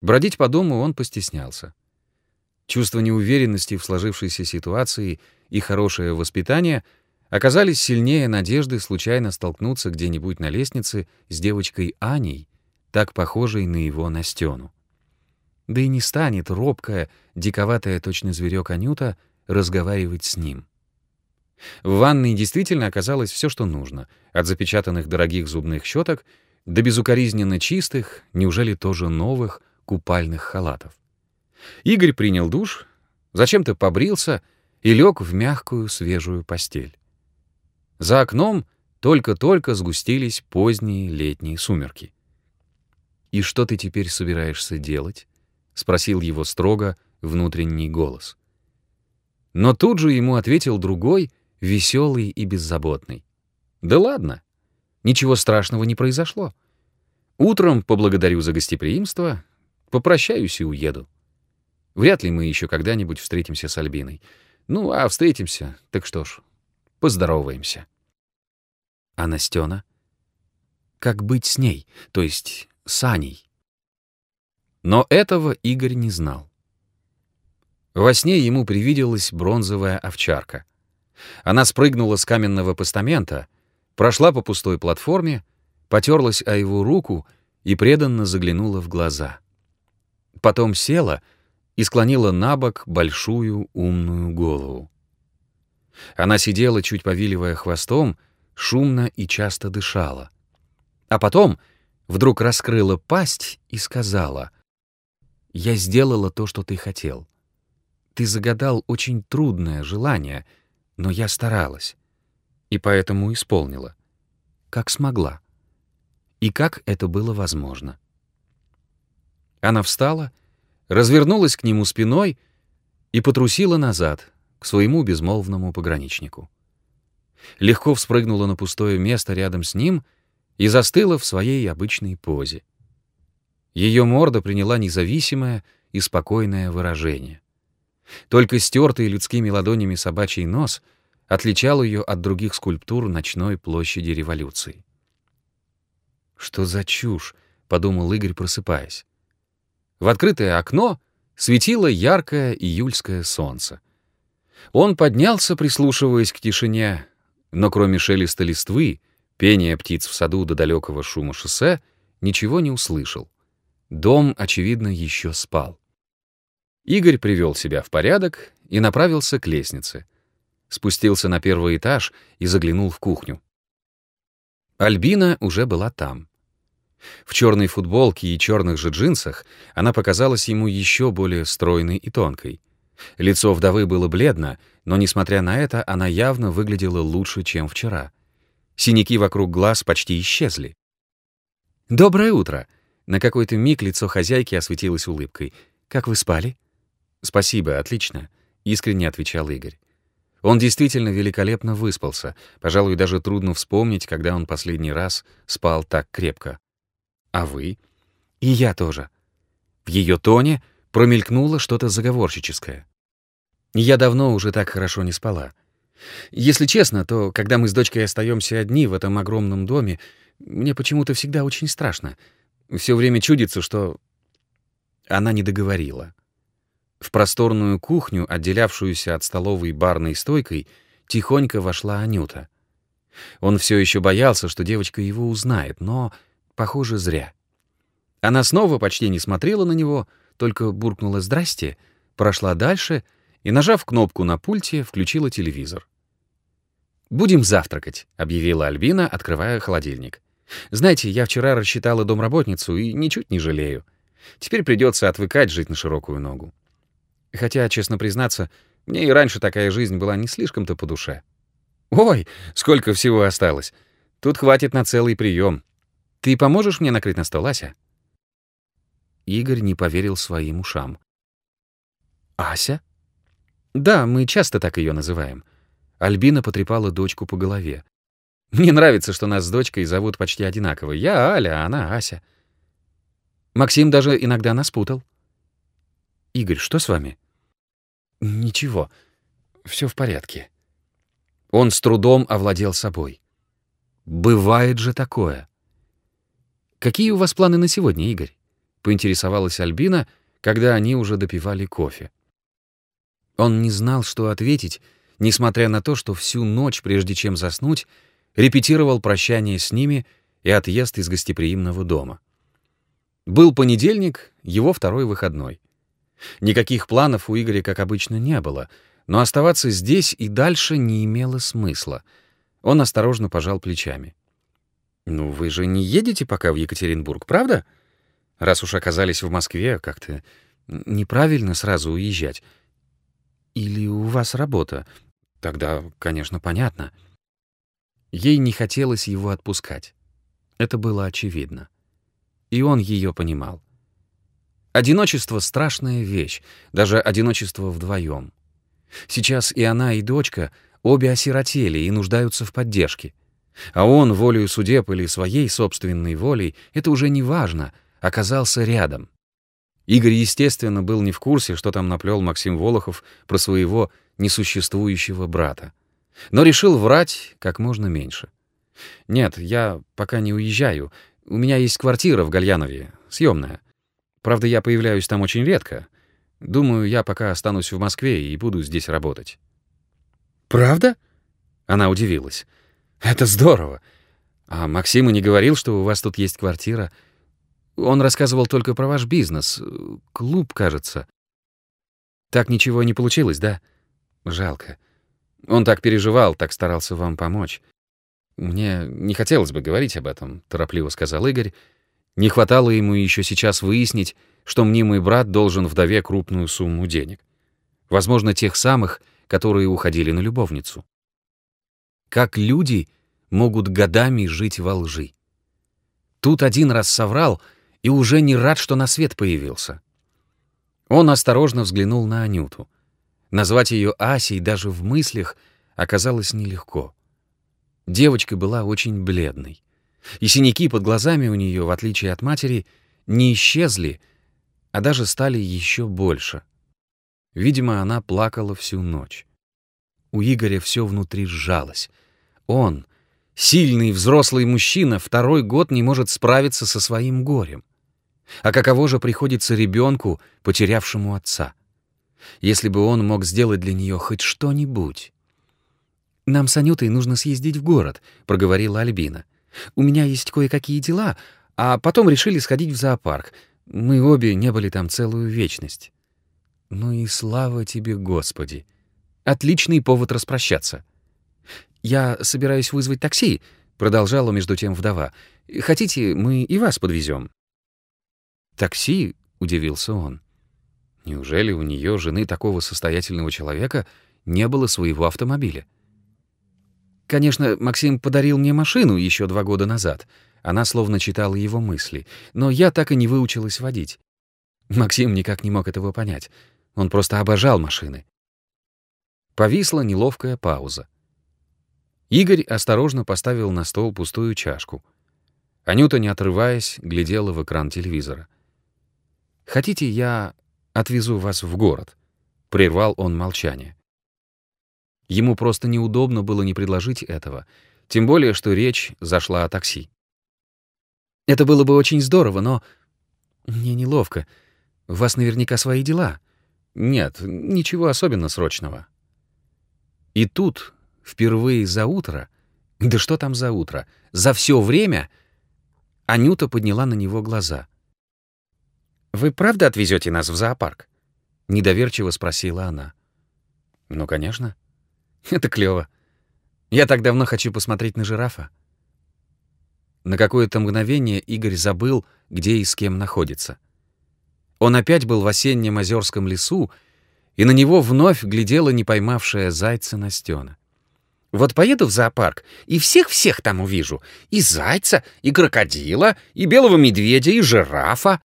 Бродить по дому он постеснялся. Чувство неуверенности в сложившейся ситуации и хорошее воспитание оказались сильнее надежды случайно столкнуться где-нибудь на лестнице с девочкой Аней, так похожей на его Настену. Да и не станет робкая, диковатая точно зверек Анюта разговаривать с ним. В ванной действительно оказалось все, что нужно, от запечатанных дорогих зубных щеток до безукоризненно чистых, неужели тоже новых, купальных халатов. Игорь принял душ, зачем-то побрился и лег в мягкую свежую постель. За окном только-только сгустились поздние летние сумерки. «И что ты теперь собираешься делать?» — спросил его строго внутренний голос. Но тут же ему ответил другой, веселый и беззаботный. «Да ладно, ничего страшного не произошло. Утром поблагодарю за гостеприимство, попрощаюсь и уеду. Вряд ли мы еще когда-нибудь встретимся с Альбиной. Ну, а встретимся, так что ж, поздороваемся». А Настена? Как быть с ней, то есть с Аней? Но этого Игорь не знал. Во сне ему привиделась бронзовая овчарка. Она спрыгнула с каменного постамента, прошла по пустой платформе, потерлась о его руку и преданно заглянула в глаза. Потом села и склонила на бок большую умную голову. Она сидела, чуть повиливая хвостом, шумно и часто дышала. А потом вдруг раскрыла пасть и сказала — я сделала то, что ты хотел. Ты загадал очень трудное желание, но я старалась. И поэтому исполнила. Как смогла. И как это было возможно. Она встала, развернулась к нему спиной и потрусила назад, к своему безмолвному пограничнику. Легко вспрыгнула на пустое место рядом с ним и застыла в своей обычной позе. Ее морда приняла независимое и спокойное выражение. Только стертый людскими ладонями собачий нос отличал ее от других скульптур ночной площади революции. «Что за чушь?» — подумал Игорь, просыпаясь. В открытое окно светило яркое июльское солнце. Он поднялся, прислушиваясь к тишине, но кроме шелеста листвы, пения птиц в саду до далекого шума шоссе, ничего не услышал. Дом, очевидно, еще спал. Игорь привел себя в порядок и направился к лестнице. Спустился на первый этаж и заглянул в кухню. Альбина уже была там. В черной футболке и черных же джинсах она показалась ему еще более стройной и тонкой. Лицо вдовы было бледно, но, несмотря на это, она явно выглядела лучше, чем вчера. Синяки вокруг глаз почти исчезли. «Доброе утро!» На какой-то миг лицо хозяйки осветилось улыбкой. «Как вы спали?» «Спасибо, отлично», — искренне отвечал Игорь. Он действительно великолепно выспался. Пожалуй, даже трудно вспомнить, когда он последний раз спал так крепко. «А вы?» «И я тоже». В ее тоне промелькнуло что-то заговорщическое. Я давно уже так хорошо не спала. Если честно, то когда мы с дочкой остаемся одни в этом огромном доме, мне почему-то всегда очень страшно — все время чудится, что... Она не договорила. В просторную кухню, отделявшуюся от столовой барной стойкой, тихонько вошла Анюта. Он все еще боялся, что девочка его узнает, но, похоже, зря. Она снова почти не смотрела на него, только буркнула «здрасте», прошла дальше и, нажав кнопку на пульте, включила телевизор. «Будем завтракать», — объявила Альбина, открывая холодильник. Знаете, я вчера рассчитала домработницу и ничуть не жалею. Теперь придется отвыкать жить на широкую ногу. Хотя, честно признаться, мне и раньше такая жизнь была не слишком-то по душе. Ой, сколько всего осталось. Тут хватит на целый прием. Ты поможешь мне накрыть на стол, Ася? Игорь не поверил своим ушам. Ася? Да, мы часто так ее называем. Альбина потрепала дочку по голове. Мне нравится, что нас с дочкой зовут почти одинаково. Я Аля, а она Ася. Максим даже иногда нас путал. Игорь, что с вами? Ничего. все в порядке. Он с трудом овладел собой. Бывает же такое. Какие у вас планы на сегодня, Игорь? — поинтересовалась Альбина, когда они уже допивали кофе. Он не знал, что ответить, несмотря на то, что всю ночь, прежде чем заснуть, репетировал прощание с ними и отъезд из гостеприимного дома. Был понедельник, его второй выходной. Никаких планов у Игоря, как обычно, не было, но оставаться здесь и дальше не имело смысла. Он осторожно пожал плечами. «Ну, вы же не едете пока в Екатеринбург, правда? Раз уж оказались в Москве, как-то неправильно сразу уезжать. Или у вас работа? Тогда, конечно, понятно». Ей не хотелось его отпускать. Это было очевидно. И он ее понимал. Одиночество — страшная вещь, даже одиночество вдвоем. Сейчас и она, и дочка обе осиротели и нуждаются в поддержке. А он, волею судеб или своей собственной волей, это уже не важно, оказался рядом. Игорь, естественно, был не в курсе, что там наплел Максим Волохов про своего несуществующего брата. Но решил врать как можно меньше. «Нет, я пока не уезжаю. У меня есть квартира в Гальянове, съемная. Правда, я появляюсь там очень редко. Думаю, я пока останусь в Москве и буду здесь работать». «Правда?» Она удивилась. «Это здорово. А Максим и не говорил, что у вас тут есть квартира. Он рассказывал только про ваш бизнес. Клуб, кажется. Так ничего не получилось, да? Жалко. Он так переживал, так старался вам помочь. Мне не хотелось бы говорить об этом, торопливо сказал Игорь. Не хватало ему еще сейчас выяснить, что мнимый брат должен вдове крупную сумму денег. Возможно, тех самых, которые уходили на любовницу. Как люди могут годами жить во лжи? Тут один раз соврал и уже не рад, что на свет появился. Он осторожно взглянул на Анюту. Назвать ее Асей даже в мыслях оказалось нелегко. Девочка была очень бледной. И синяки под глазами у нее, в отличие от матери, не исчезли, а даже стали еще больше. Видимо, она плакала всю ночь. У Игоря все внутри сжалось. Он, сильный взрослый мужчина, второй год не может справиться со своим горем. А каково же приходится ребенку, потерявшему отца? если бы он мог сделать для нее хоть что-нибудь. «Нам с Анютой нужно съездить в город», — проговорила Альбина. «У меня есть кое-какие дела, а потом решили сходить в зоопарк. Мы обе не были там целую вечность». «Ну и слава тебе, Господи! Отличный повод распрощаться». «Я собираюсь вызвать такси», — продолжала между тем вдова. «Хотите, мы и вас подвезем?» «Такси?» — удивился он. Неужели у нее, жены такого состоятельного человека, не было своего автомобиля? Конечно, Максим подарил мне машину еще два года назад. Она словно читала его мысли. Но я так и не выучилась водить. Максим никак не мог этого понять. Он просто обожал машины. Повисла неловкая пауза. Игорь осторожно поставил на стол пустую чашку. Анюта, не отрываясь, глядела в экран телевизора. «Хотите, я отвезу вас в город», — прервал он молчание. Ему просто неудобно было не предложить этого, тем более, что речь зашла о такси. «Это было бы очень здорово, но мне неловко. У вас наверняка свои дела». «Нет, ничего особенно срочного». И тут, впервые за утро, да что там за утро, за все время, Анюта подняла на него глаза — «Вы правда отвезете нас в зоопарк?» — недоверчиво спросила она. «Ну, конечно. Это клёво. Я так давно хочу посмотреть на жирафа». На какое-то мгновение Игорь забыл, где и с кем находится. Он опять был в осеннем озерском лесу, и на него вновь глядела не поймавшая зайца Настена. «Вот поеду в зоопарк и всех-всех там увижу. И зайца, и крокодила, и белого медведя, и жирафа»,